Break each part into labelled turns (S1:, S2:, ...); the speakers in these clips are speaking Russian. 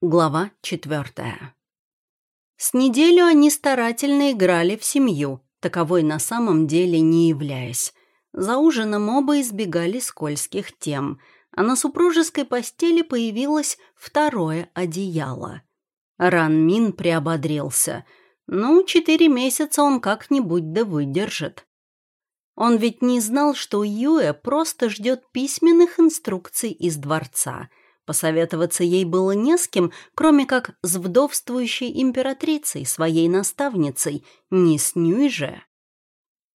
S1: Глава четвертая. С неделю они старательно играли в семью, таковой на самом деле не являясь. За ужином оба избегали скользких тем, а на супружеской постели появилось второе одеяло. Ран Мин приободрился. Ну, четыре месяца он как-нибудь да выдержит. Он ведь не знал, что Юэ просто ждет письменных инструкций из дворца — Посоветоваться ей было не с кем, кроме как с вдовствующей императрицей, своей наставницей, не с Нюй же.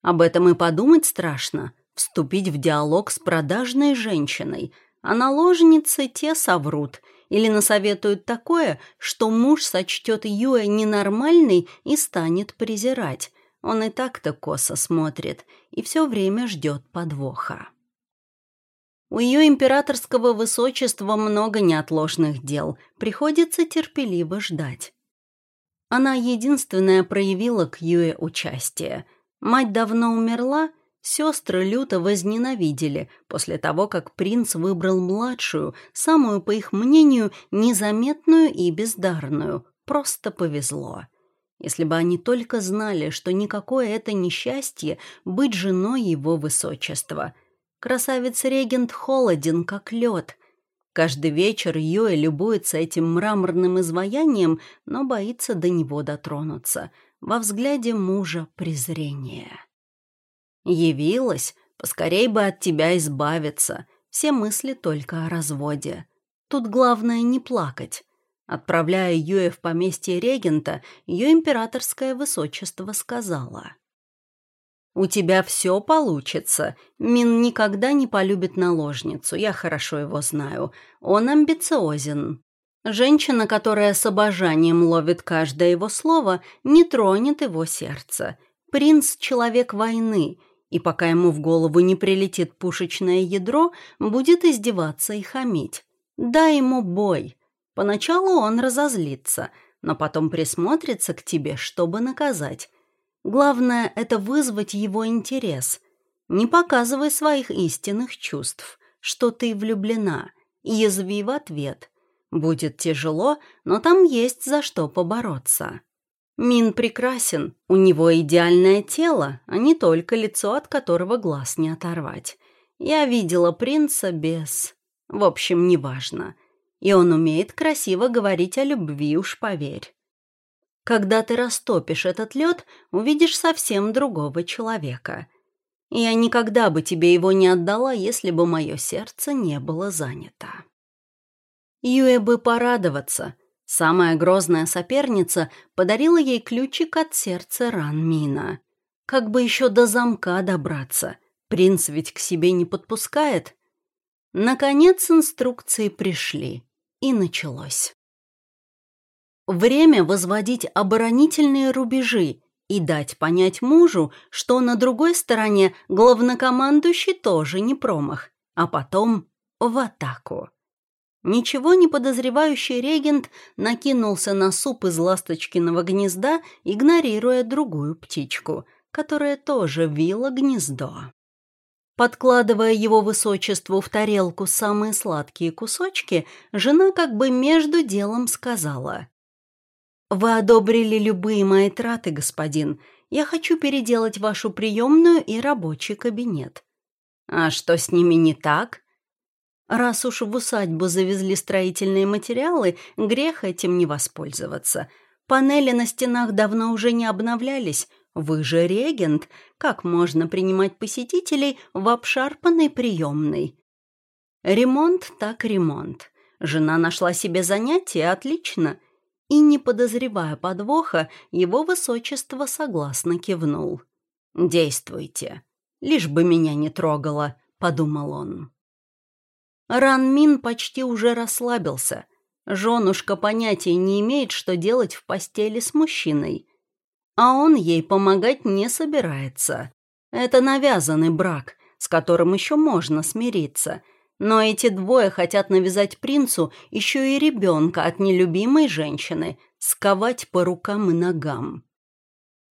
S1: Об этом и подумать страшно. Вступить в диалог с продажной женщиной, а наложницы те соврут или насоветуют такое, что муж сочтет Юэ ненормальной и станет презирать. Он и так-то косо смотрит и все время ждет подвоха. У ее императорского высочества много неотложных дел, приходится терпеливо ждать. Она единственная проявила к Юе участие. Мать давно умерла, сестры люто возненавидели после того, как принц выбрал младшую, самую, по их мнению, незаметную и бездарную. Просто повезло. Если бы они только знали, что никакое это несчастье быть женой его высочества — Красавец-регент холоден, как лед. Каждый вечер Юэ любуется этим мраморным изваянием, но боится до него дотронуться. Во взгляде мужа презрение. «Явилась? Поскорей бы от тебя избавиться. Все мысли только о разводе. Тут главное не плакать». Отправляя Юэ в поместье регента, ее императорское высочество сказала — «У тебя все получится. Мин никогда не полюбит наложницу, я хорошо его знаю. Он амбициозен. Женщина, которая с обожанием ловит каждое его слово, не тронет его сердце. Принц — человек войны, и пока ему в голову не прилетит пушечное ядро, будет издеваться и хамить. Дай ему бой. Поначалу он разозлится, но потом присмотрится к тебе, чтобы наказать. Главное — это вызвать его интерес. Не показывай своих истинных чувств, что ты влюблена, язви в ответ. Будет тяжело, но там есть за что побороться. Мин прекрасен, у него идеальное тело, а не только лицо, от которого глаз не оторвать. Я видела принца без... В общем, неважно. И он умеет красиво говорить о любви, уж поверь. Когда ты растопишь этот лед, увидишь совсем другого человека. Я никогда бы тебе его не отдала, если бы мое сердце не было занято. Юэ бы порадоваться. Самая грозная соперница подарила ей ключик от сердца Ранмина. Как бы еще до замка добраться? Принц ведь к себе не подпускает. Наконец инструкции пришли, и началось. Время возводить оборонительные рубежи и дать понять мужу, что на другой стороне главнокомандующий тоже не промах, а потом в атаку. Ничего не подозревающий регент накинулся на суп из ласточкиного гнезда, игнорируя другую птичку, которая тоже вила гнездо. Подкладывая его высочеству в тарелку самые сладкие кусочки, жена как бы между делом сказала «Вы одобрили любые мои траты, господин. Я хочу переделать вашу приемную и рабочий кабинет». «А что с ними не так?» «Раз уж в усадьбу завезли строительные материалы, грех этим не воспользоваться. Панели на стенах давно уже не обновлялись. Вы же регент. Как можно принимать посетителей в обшарпанной приемной?» «Ремонт так ремонт. Жена нашла себе занятие, отлично и, не подозревая подвоха, его высочество согласно кивнул. «Действуйте. Лишь бы меня не трогало», — подумал он. Ран Мин почти уже расслабился. Женушка понятия не имеет, что делать в постели с мужчиной. А он ей помогать не собирается. Это навязанный брак, с которым еще можно смириться — но эти двое хотят навязать принцу еще и ребенка от нелюбимой женщины, сковать по рукам и ногам.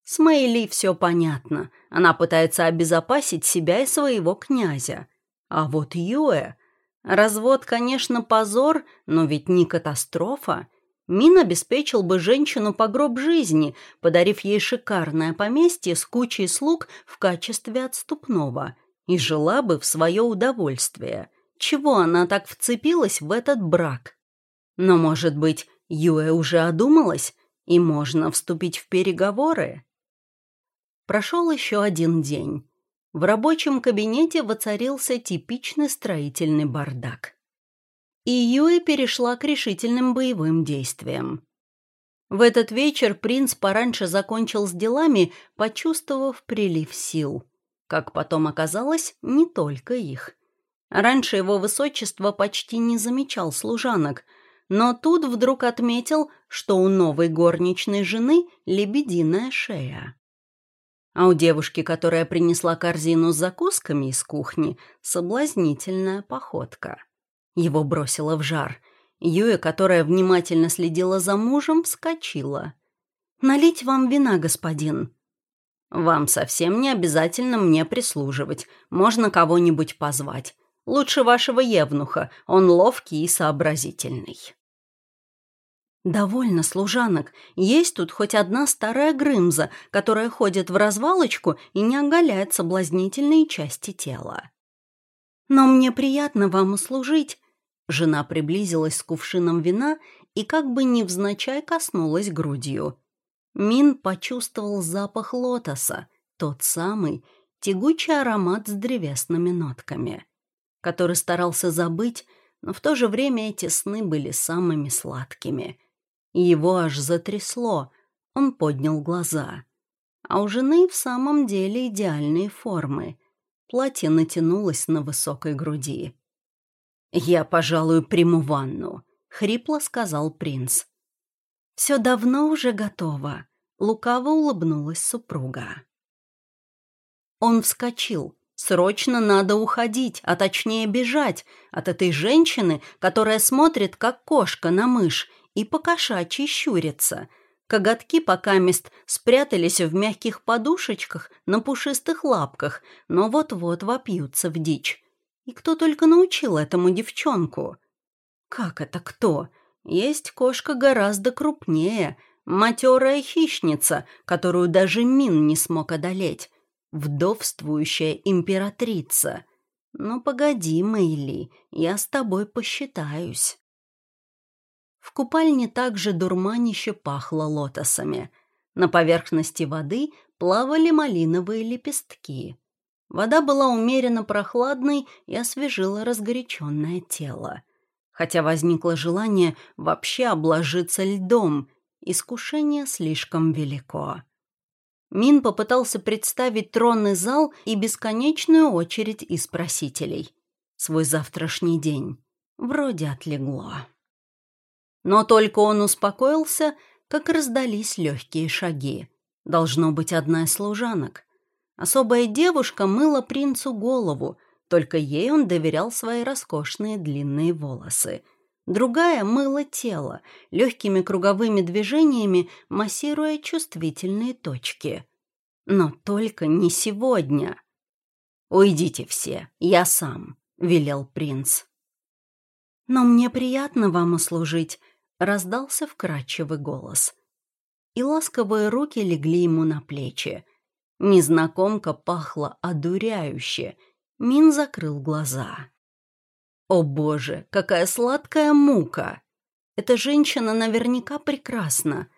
S1: С Мэйли все понятно. Она пытается обезопасить себя и своего князя. А вот Юэ... Развод, конечно, позор, но ведь не катастрофа. Мин обеспечил бы женщину по гроб жизни, подарив ей шикарное поместье с кучей слуг в качестве отступного, и жила бы в свое удовольствие. Чего она так вцепилась в этот брак? Но, может быть, Юэ уже одумалась, и можно вступить в переговоры? Прошел еще один день. В рабочем кабинете воцарился типичный строительный бардак и Юи перешла к решительным боевым действиям. В этот вечер принц пораньше закончил с делами, почувствовав прилив сил. Как потом оказалось, не только их. Раньше его высочество почти не замечал служанок, но тут вдруг отметил, что у новой горничной жены лебединая шея. А у девушки, которая принесла корзину с закусками из кухни, соблазнительная походка. Его бросило в жар. Юя, которая внимательно следила за мужем, вскочила. «Налить вам вина, господин?» «Вам совсем не обязательно мне прислуживать. Можно кого-нибудь позвать. Лучше вашего евнуха. Он ловкий и сообразительный». «Довольно служанок. Есть тут хоть одна старая Грымза, которая ходит в развалочку и не оголяет соблазнительные части тела». «Но мне приятно вам услужить. Жена приблизилась с кувшином вина и как бы невзначай коснулась грудью. Мин почувствовал запах лотоса, тот самый тягучий аромат с древесными нотками, который старался забыть, но в то же время эти сны были самыми сладкими. Его аж затрясло, он поднял глаза. А у жены в самом деле идеальные формы. Платье натянулось на высокой груди. «Я, пожалуй, приму ванну», — хрипло сказал принц. «Все давно уже готово», — лукаво улыбнулась супруга. Он вскочил. Срочно надо уходить, а точнее бежать от этой женщины, которая смотрит, как кошка на мышь, и покошачьи щурится. Коготки пока мест спрятались в мягких подушечках на пушистых лапках, но вот-вот вопьются в дичь. И кто только научил этому девчонку? Как это кто? Есть кошка гораздо крупнее, матерая хищница, которую даже Мин не смог одолеть, вдовствующая императрица. Ну, погоди, Мэйли, я с тобой посчитаюсь. В купальне также дурманище пахло лотосами. На поверхности воды плавали малиновые лепестки. Вода была умеренно прохладной и освежила разгоряченное тело. Хотя возникло желание вообще обложиться льдом, искушение слишком велико. Мин попытался представить тронный зал и бесконечную очередь из просителей. Свой завтрашний день. Вроде отлегло. Но только он успокоился, как раздались легкие шаги. Должно быть одна из служанок. Особая девушка мыла принцу голову, только ей он доверял свои роскошные длинные волосы. Другая мыла тело, легкими круговыми движениями массируя чувствительные точки. Но только не сегодня. «Уйдите все, я сам», — велел принц. «Но мне приятно вам услужить», — раздался вкрадчивый голос. И ласковые руки легли ему на плечи. Незнакомка пахла одуряюще. Мин закрыл глаза. О боже, какая сладкая мука! Эта женщина наверняка прекрасна.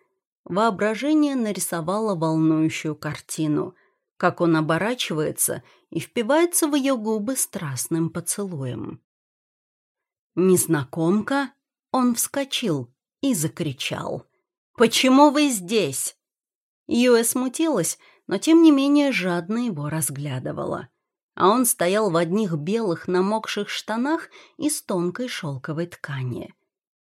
S1: Воображение нарисовало волнующую картину, как он оборачивается и впивается в ее губы страстным поцелуем. Незнакомка? Он вскочил и закричал. «Почему вы здесь?» Юэ смутилась, но тем не менее жадно его разглядывала. А он стоял в одних белых намокших штанах из тонкой шелковой ткани.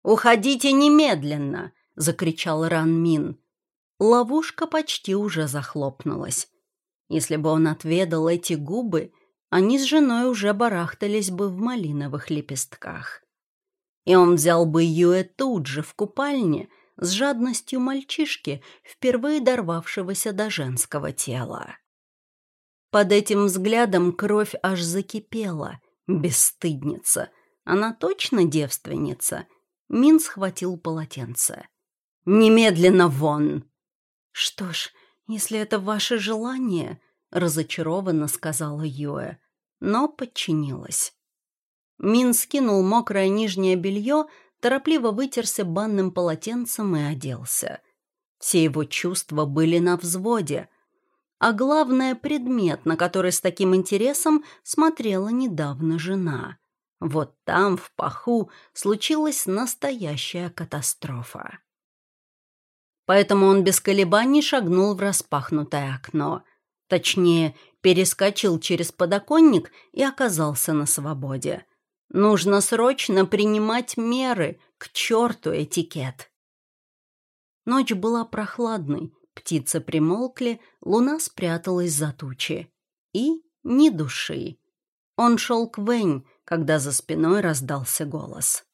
S1: «Уходите немедленно!» — закричал Ран Мин. Ловушка почти уже захлопнулась. Если бы он отведал эти губы, они с женой уже барахтались бы в малиновых лепестках. И он взял бы Юэ тут же в купальне — с жадностью мальчишки, впервые дорвавшегося до женского тела. Под этим взглядом кровь аж закипела. Бесстыдница. Она точно девственница? Мин схватил полотенце. Немедленно вон!» «Что ж, если это ваше желание», — разочарованно сказала Юэ, но подчинилась. Мин скинул мокрое нижнее белье, торопливо вытерся банным полотенцем и оделся. Все его чувства были на взводе. А главное — предмет, на который с таким интересом смотрела недавно жена. Вот там, в паху, случилась настоящая катастрофа. Поэтому он без колебаний шагнул в распахнутое окно. Точнее, перескочил через подоконник и оказался на свободе. Нужно срочно принимать меры, к черту этикет. Ночь была прохладной, птицы примолкли, луна спряталась за тучи. И ни души. Он шел к Вэнь, когда за спиной раздался голос.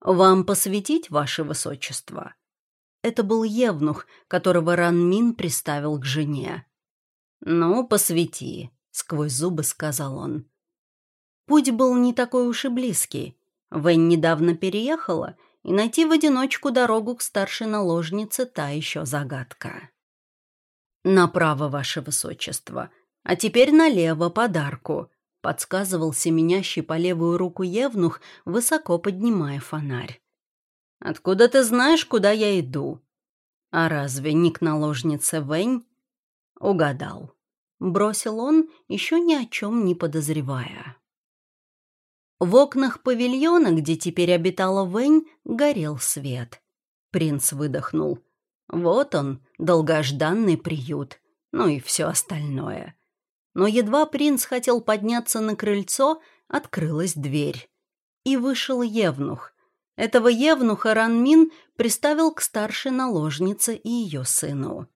S1: «Вам посвятить, ваше высочество?» Это был Евнух, которого Ранмин приставил к жене. «Ну, посвяти», — сквозь зубы сказал он. Путь был не такой уж и близкий. Вэнь недавно переехала, и найти в одиночку дорогу к старшей наложнице та еще загадка. «Направо, ваше высочество, а теперь налево подарку», — подсказывал семенящий по левую руку Евнух, высоко поднимая фонарь. «Откуда ты знаешь, куда я иду?» «А разве не к наложнице Вэнь?» «Угадал», — бросил он, еще ни о чем не подозревая. В окнах павильона, где теперь обитала Вэнь, горел свет. Принц выдохнул. Вот он, долгожданный приют, ну и все остальное. Но едва принц хотел подняться на крыльцо, открылась дверь. И вышел Евнух. Этого Евнуха Ранмин приставил к старшей наложнице и ее сыну.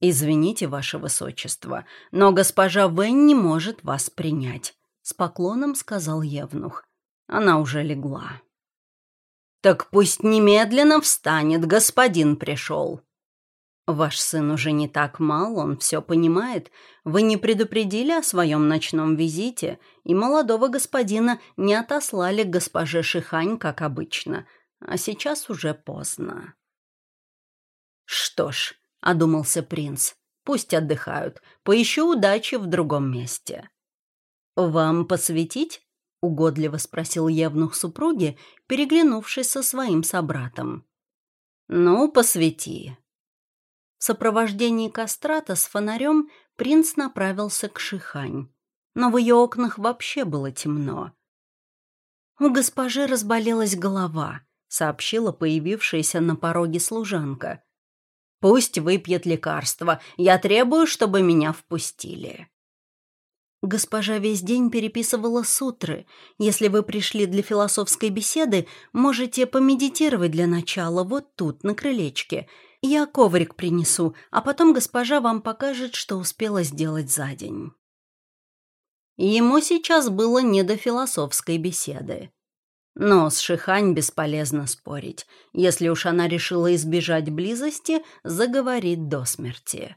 S1: «Извините, ваше высочество, но госпожа Вэнь не может вас принять. С поклоном сказал Евнух. Она уже легла. «Так пусть немедленно встанет, господин пришел». «Ваш сын уже не так мал, он все понимает. Вы не предупредили о своем ночном визите, и молодого господина не отослали к госпоже Шихань, как обычно. А сейчас уже поздно». «Что ж», — одумался принц, — «пусть отдыхают. Поищу удачи в другом месте». «Вам посвятить?» — угодливо спросил Евнух супруги, переглянувшись со своим собратом. «Ну, посвети». В сопровождении кастрата с фонарем принц направился к Шихань. Но в ее окнах вообще было темно. «У госпожи разболелась голова», — сообщила появившаяся на пороге служанка. «Пусть выпьет лекарство. Я требую, чтобы меня впустили». Госпожа весь день переписывала сутры. Если вы пришли для философской беседы, можете помедитировать для начала вот тут, на крылечке. Я коврик принесу, а потом госпожа вам покажет, что успела сделать за день. Ему сейчас было не до философской беседы. Но с Шихань бесполезно спорить. Если уж она решила избежать близости, заговорит до смерти.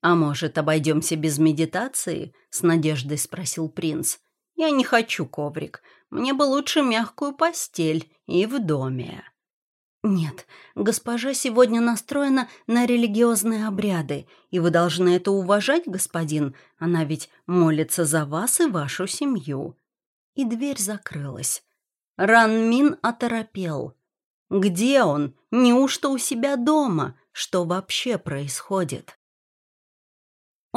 S1: «А может, обойдемся без медитации?» — с надеждой спросил принц. «Я не хочу коврик. Мне бы лучше мягкую постель и в доме». «Нет, госпожа сегодня настроена на религиозные обряды, и вы должны это уважать, господин. Она ведь молится за вас и вашу семью». И дверь закрылась. Ранмин оторопел. «Где он? Неужто у себя дома? Что вообще происходит?»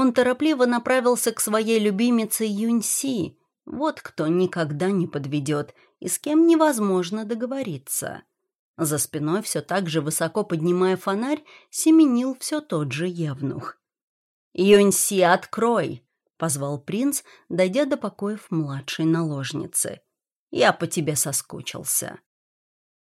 S1: Он торопливо направился к своей любимице Юньси. Вот кто никогда не подведет и с кем невозможно договориться. За спиной, все так же высоко поднимая фонарь, семенил все тот же Евнух. «Юньси, открой!» — позвал принц, дойдя до покоев младшей наложницы. «Я по тебе соскучился».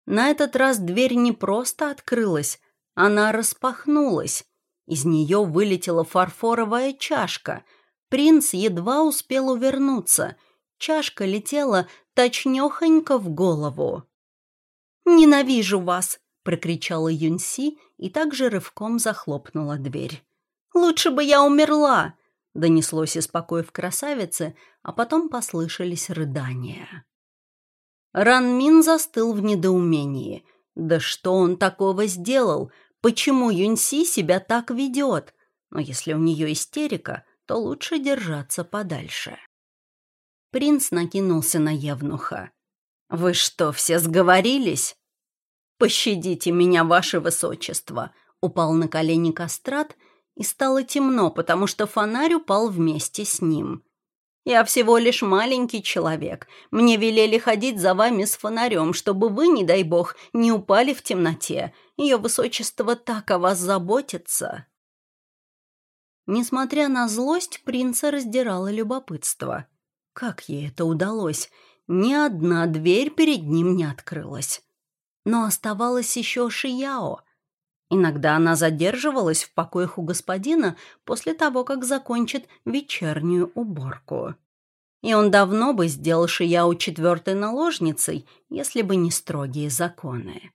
S1: На этот раз дверь не просто открылась, она распахнулась, из нее вылетела фарфоровая чашка. Принц едва успел увернуться. Чашка летела точнёхонько в голову. «Ненавижу вас!» — прокричала Юньси и также рывком захлопнула дверь. «Лучше бы я умерла!» — донеслось из покоев красавицы, а потом послышались рыдания. Ранмин застыл в недоумении. Да что он такого сделал? Почему Юньси себя так ведет? Но если у нее истерика, то лучше держаться подальше. Принц накинулся на Евнуха. «Вы что, все сговорились?» «Пощадите меня, ваше высочество!» Упал на колени кастрат, и стало темно, потому что фонарь упал вместе с ним. «Я всего лишь маленький человек. Мне велели ходить за вами с фонарем, чтобы вы, не дай бог, не упали в темноте. Ее высочество так о вас заботится». Несмотря на злость, принца раздирало любопытство. Как ей это удалось? Ни одна дверь перед ним не открылась. Но оставалась еще Шияо. Иногда она задерживалась в покоях у господина после того, как закончит вечернюю уборку. И он давно бы сделал Шияо четвертой наложницей, если бы не строгие законы.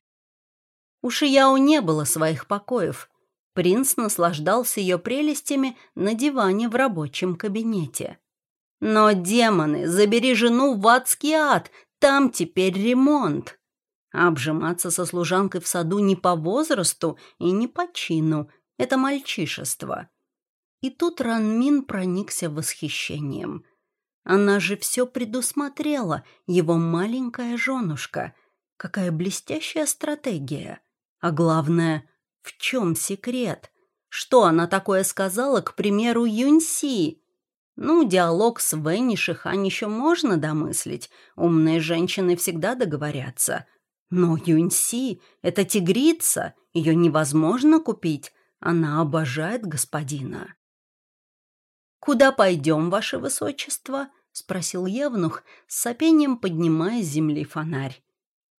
S1: У Шияо не было своих покоев, Принц наслаждался ее прелестями на диване в рабочем кабинете. Но, демоны, забери жену в адский ад, там теперь ремонт. обжиматься со служанкой в саду не по возрасту и не по чину — это мальчишество. И тут Ранмин проникся восхищением. Она же все предусмотрела, его маленькая женушка. Какая блестящая стратегия. А главное — в чем секрет? Что она такое сказала, к примеру, Юньси? Ну, диалог с Вэнни Шихань еще можно домыслить. Умные женщины всегда договорятся. Но Юньси — это тигрица, ее невозможно купить. Она обожает господина. «Куда пойдем, ваше высочество?» — спросил Евнух, с сопением поднимая с земли фонарь.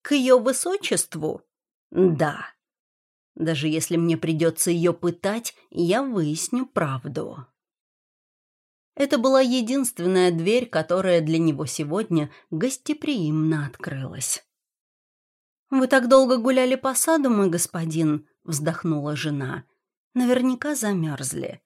S1: «К ее высочеству?» «Да», даже если мне придется ее пытать, я выясню правду. Это была единственная дверь, которая для него сегодня гостеприимно открылась. «Вы так долго гуляли по саду, мой господин», — вздохнула жена. «Наверняка замерзли.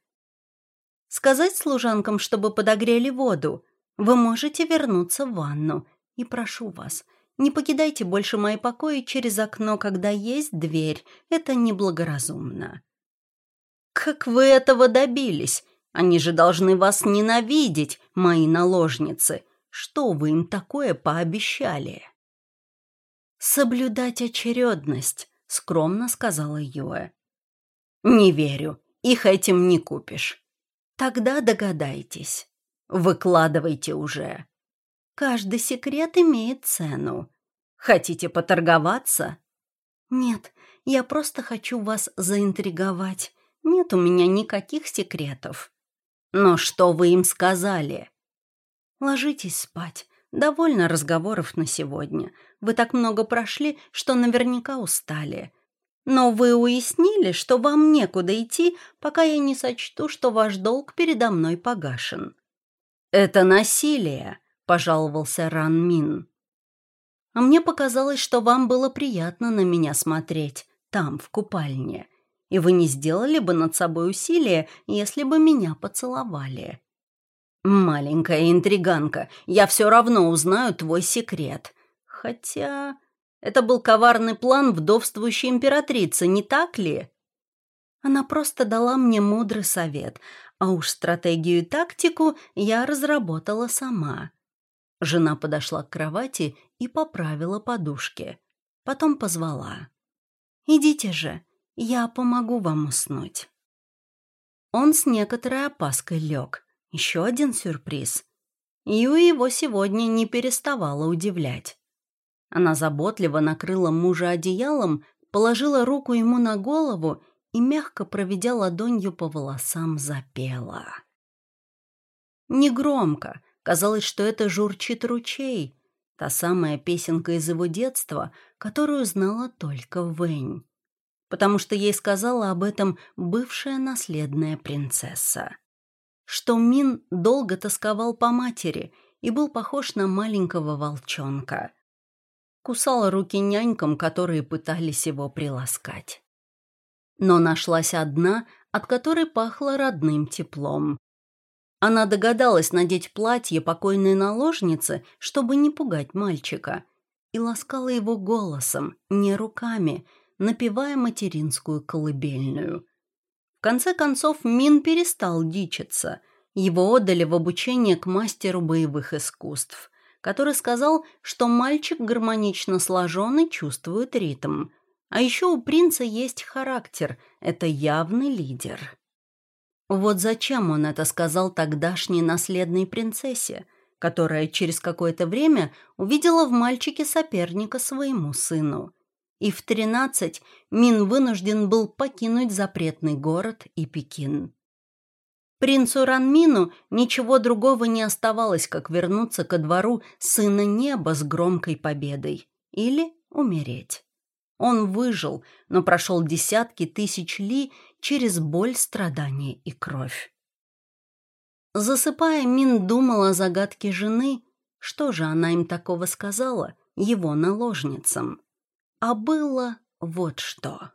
S1: Сказать служанкам, чтобы подогрели воду. Вы можете вернуться в ванну. И прошу вас, не покидайте больше мои покои через окно, когда есть дверь. Это неблагоразумно». «Как вы этого добились? Они же должны вас ненавидеть, мои наложницы. Что вы им такое пообещали?» «Соблюдать очередность», — скромно сказала Юэ. «Не верю. Их этим не купишь». «Тогда догадайтесь. Выкладывайте уже». Каждый секрет имеет цену. Хотите поторговаться? Нет, я просто хочу вас заинтриговать. Нет у меня никаких секретов. Но что вы им сказали? Ложитесь спать. Довольно разговоров на сегодня. Вы так много прошли, что наверняка устали. Но вы уяснили, что вам некуда идти, пока я не сочту, что ваш долг передо мной погашен. Это насилие пожаловался Ран Мин. «А мне показалось, что вам было приятно на меня смотреть, там, в купальне, и вы не сделали бы над собой усилия, если бы меня поцеловали». «Маленькая интриганка, я все равно узнаю твой секрет. Хотя это был коварный план вдовствующей императрицы, не так ли?» Она просто дала мне мудрый совет, а уж стратегию и тактику я разработала сама. Жена подошла к кровати и поправила подушки. Потом позвала. «Идите же, я помогу вам уснуть». Он с некоторой опаской лег. Еще один сюрприз. Ю его сегодня не переставала удивлять. Она заботливо накрыла мужа одеялом, положила руку ему на голову и, мягко проведя ладонью по волосам, запела. Негромко, Казалось, что это журчит ручей, та самая песенка из его детства, которую знала только Вэнь. Потому что ей сказала об этом бывшая наследная принцесса. Что Мин долго тосковал по матери и был похож на маленького волчонка. Кусал руки нянькам, которые пытались его приласкать. Но нашлась одна, от которой пахло родным теплом. Она догадалась надеть платье покойной наложницы, чтобы не пугать мальчика. и ласкала его голосом, не руками, напевая материнскую колыбельную. В конце концов Мин перестал дичиться. Его отдали в обучение к мастеру боевых искусств, который сказал, что мальчик гармонично сложен и чувствует ритм. А еще у принца есть характер, это явный лидер. Вот зачем он это сказал тогдашней наследной принцессе, которая через какое-то время увидела в мальчике соперника своему сыну. И в тринадцать Мин вынужден был покинуть запретный город и Пекин. Принцу Ранмину ничего другого не оставалось, как вернуться ко двору сына неба с громкой победой или умереть. Он выжил, но прошел десятки тысяч ли через боль, страдания и кровь. Засыпая, Мин думал о загадке жены. Что же она им такого сказала, его наложницам? А было вот что.